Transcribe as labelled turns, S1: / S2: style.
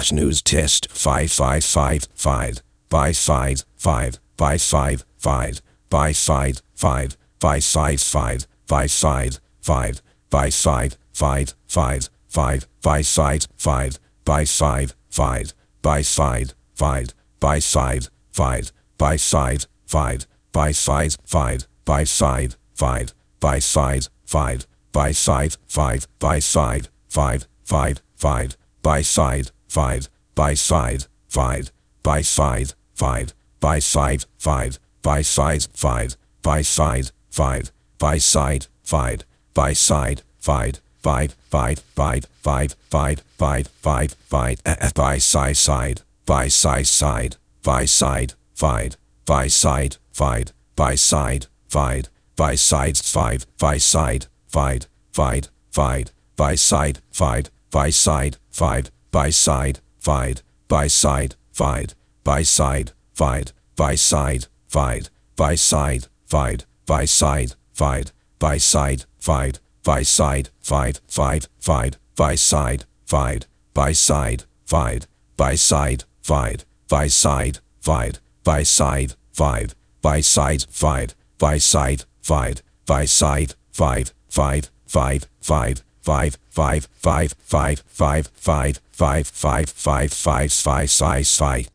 S1: Flash news test 5555 by 5 5 by 5 5 by 5 5 by 5 5 by 5 5 by 5 5 5 5 by 5 5 by 5 5 by 5 5 by 5 5 by 5 5 by 5 5 by 5 5 by 5 5 by 5 5 by 5 5 5 5 by 5 5 by 5 5 by 5 5 by 5 5 by 5 5 by 5 5 by side 5 by side 5 5 5 5 5 5 5 5 5 by side side by side side by side 5 by side 5 by side 5 by side 5 by side 5 5 5 by side 5 by side 5 by side 5 by side 5 by side 5 by side 5 by side 5 by side 5 by side 5 by side 5 5 5 by side 5 by side 5 by side 5 by side 5 by side 5 by side 5 by side 5 by side 5 5 5 5 5 5 5 5 5 5 5 5 5 5 5 5